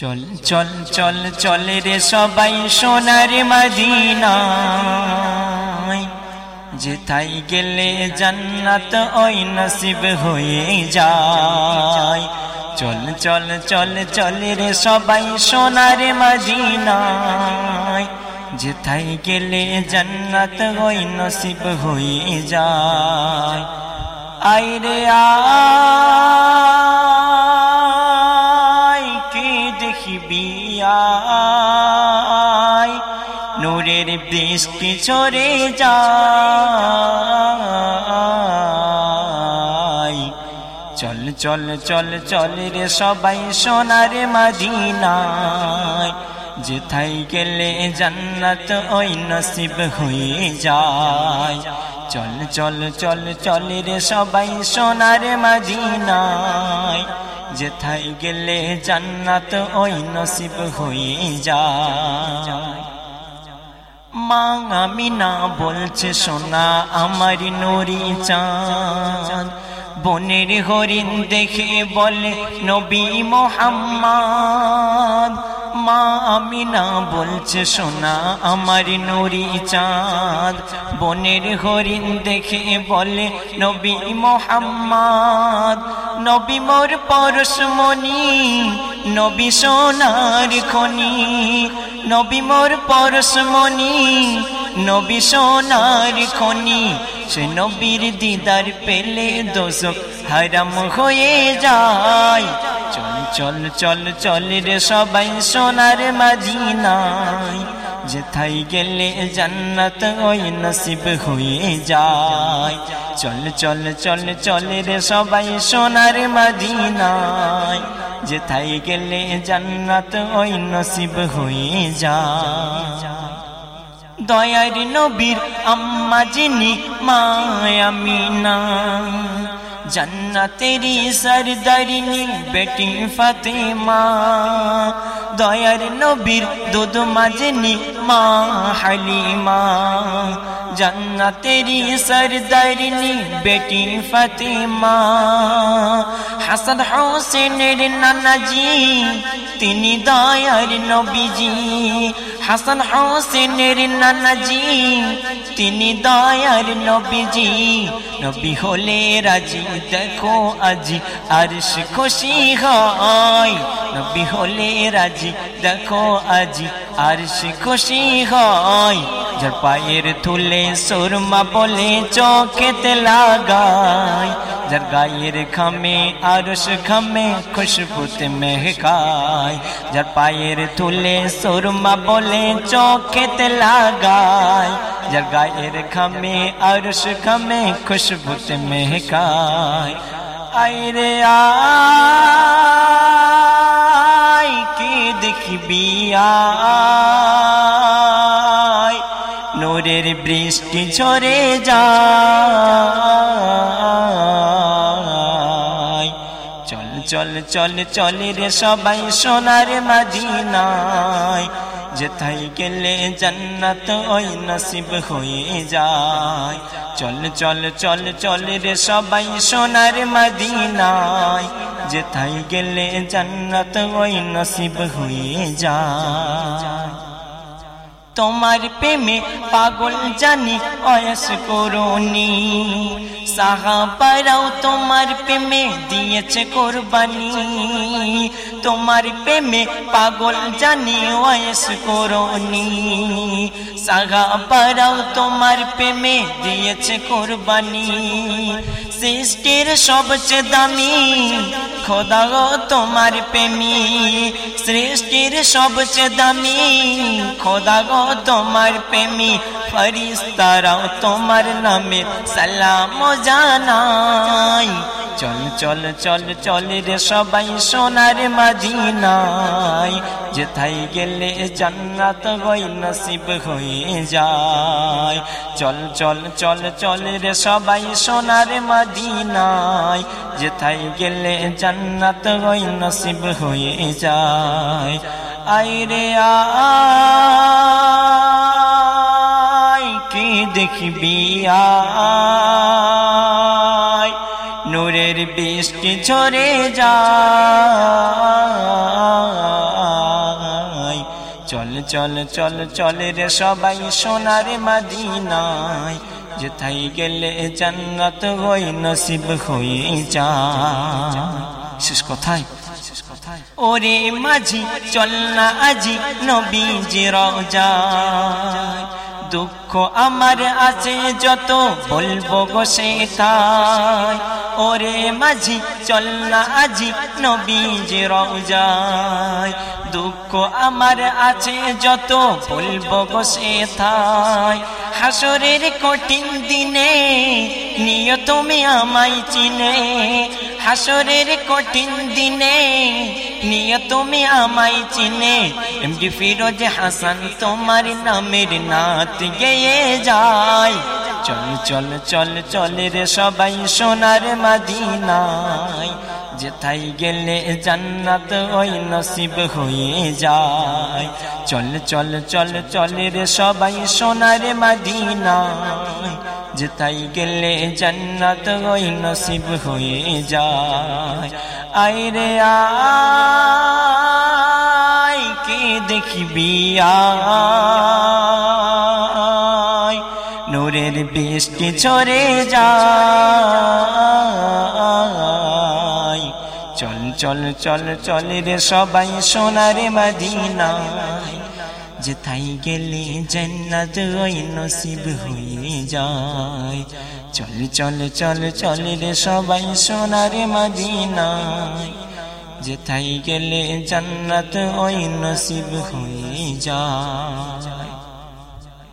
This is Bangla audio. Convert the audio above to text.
চল চল চল চল রে সবাই সোনার মদিনায়। যেথাই গেলে জান্নাত ওই নসিব হয়ে যায়। চল চল চল চল রে সবাই সোনার মদিনায়। যেথাই গেলে জান্নাত ওই নসিব হয়ে যায়। আইরে আয়। বৃষ্টি ছড়ে যায়। চল চল চল চল রে সবাই সোনার মাদিনায়। যেথাই গেলে জান্নাত ওই নসিব হয়ে যায়। চল চল চল চল রে সবাই সোনার মাদিনায়। যেথাই গেলে জান্নাত ওই নসিব হয়ে যায়। মা আমি না বলছে, সোনা আমার নরি চাঁদ। বনের হরিণ দেখে বলে, নবী মোহাম্মদ। মা আমি না বলছে, সোনা আমার নরি চাঁদ। বনের হরিণ দেখে বলে, নবী মোহাম্মদ। নবী মোর পরশমণি, নবী সোনার খনি। নবী মোর পরশমণি নবী সোনার খনি। সে নবীর দিদার পেলে দোষক, হারাম হয়ে যায়। চল চল চল চল রে সবাই সোনার মাদিনায় যেথাই গেলে জান্নাত ওই নসিব হয়ে যায় চল চল চল চল রে সবাই সোনার মাদিনায় যেথাই গেলে জান্নাত ওই নসিব হয়ে যায় দয়ার নবীর আম্মা যিনি মায়ামিনা জন্নতেরি সরদারিনী বেটি ফতেমা। দয়ার নবীর দুধ মাজনি মা হালিমা। জন্নতেরি সরদারিনী বেটি ফতেমা। হাসান হোসেনের নানাজি, তিনি দয়ার নবীজি। হাসান হোসেনের নানাজি, তিনি দয়ার নবীজি। নবী হলে রাজি, দেখো আজি আর খুশি হয়। নবী হলে রাজি, দেখো আজি আর খুশি হয়। যার পায়ের তুলে সুরমা বলে চোখেতে লাগায় যার গায়ের খামে আরস খামে খুশবুতে মেহকায় যার পায়ের তুলে সুরমা বলে চোখেতে লাগায় যার গায়ের খামে আরস খামে খুশবুতে মেহকায় আইরে আয় বৃষ্টি ঝরে যায়। চল চল চল চল রে সবাই সোনার মাদিনায়। যেথাই গেলে জান্নাত ওই নসিব হয়ে যায়। চল চল চল চল রে সবাই সোনার মদিনায়। যেথাই গেলে জান্নাত ওই নসিব হয়ে যায়। তোমার প্রেমে পাগল জানি অয়স করুনি সাহাবারাও তোমার প্রেমে দিয়েছে কোরবানি। তোমার প্রেমে পাগল জানি অয়স করুনি। সাহাবারাও তোমার প্রেমে দিয়েছে কোরবানি। সৃষ্টির সবচেয়ে দামি খোদা গো তোমার প্রেমী। সৃষ্টির সবচেয়ে দামি খোদা গো তোমার প্রেমী। ফরিস্তারাও তোমার নামে সালাম জানাই। চল চল চল চল রে সবাই সোনার মাদিনায় যেথাই গেলে জান্নাত গই নসিব হয়ে যায়। চল চল চল চল রে সবাই সোনার মাদিনায় যেথাই গেলে জান্নাত গই নসিব হয়ে যায়। আইরে আয়, কে দেখবি আয়? নূরের বৃষ্টি ঝরে যায়। চল চল চল, চলে রে সবাই সোনার মাদিনায়। যেথাই গেলে জান্নাত হই নসিব হয়ে যায়। শেষ কথায় ওরে মাঝি, চল না আজি নবীজি রওজায় দুঃখ আমার আছে, যত বলব গো সে তাই ওরে মাঝি, চল না আজি নবীজি রওজায়। দুঃখ আমার আছে, যত বলব গো সে তাই হাসরের কঠিন দিনে নিয় তুমি আমায় চিনে। হাসরের কঠিন দিনে নিয়ে তুমি আমায় চিনে। এমডি ফিরোজ হাসান, তোমার নামের নাত গেয়ে যায়। চল চল চল চল রে সবাই সোনার মাদিনায়। যেথাই গেলে জান্নাত ওই নসিব হয়ে যায়। চল চল চল চল রে সবাই সোনার মাদিনায়। যেতাই গেলে জান্নাত ওই নসিব হয়ে যায় আইরে আয় কে দেখবি আয় নূরের বৃষ্টি ঝরে যায় চল চল চল চল রে সবাই সোনারে মদিনায় যেথাই গেলে জান্নাত ওই নসিব হয়ে যায় চল চল চল চল রে সবাই সোনার মদিনায় যেথাই গেলে জান্নাত ওই নসিব হয়ে যায়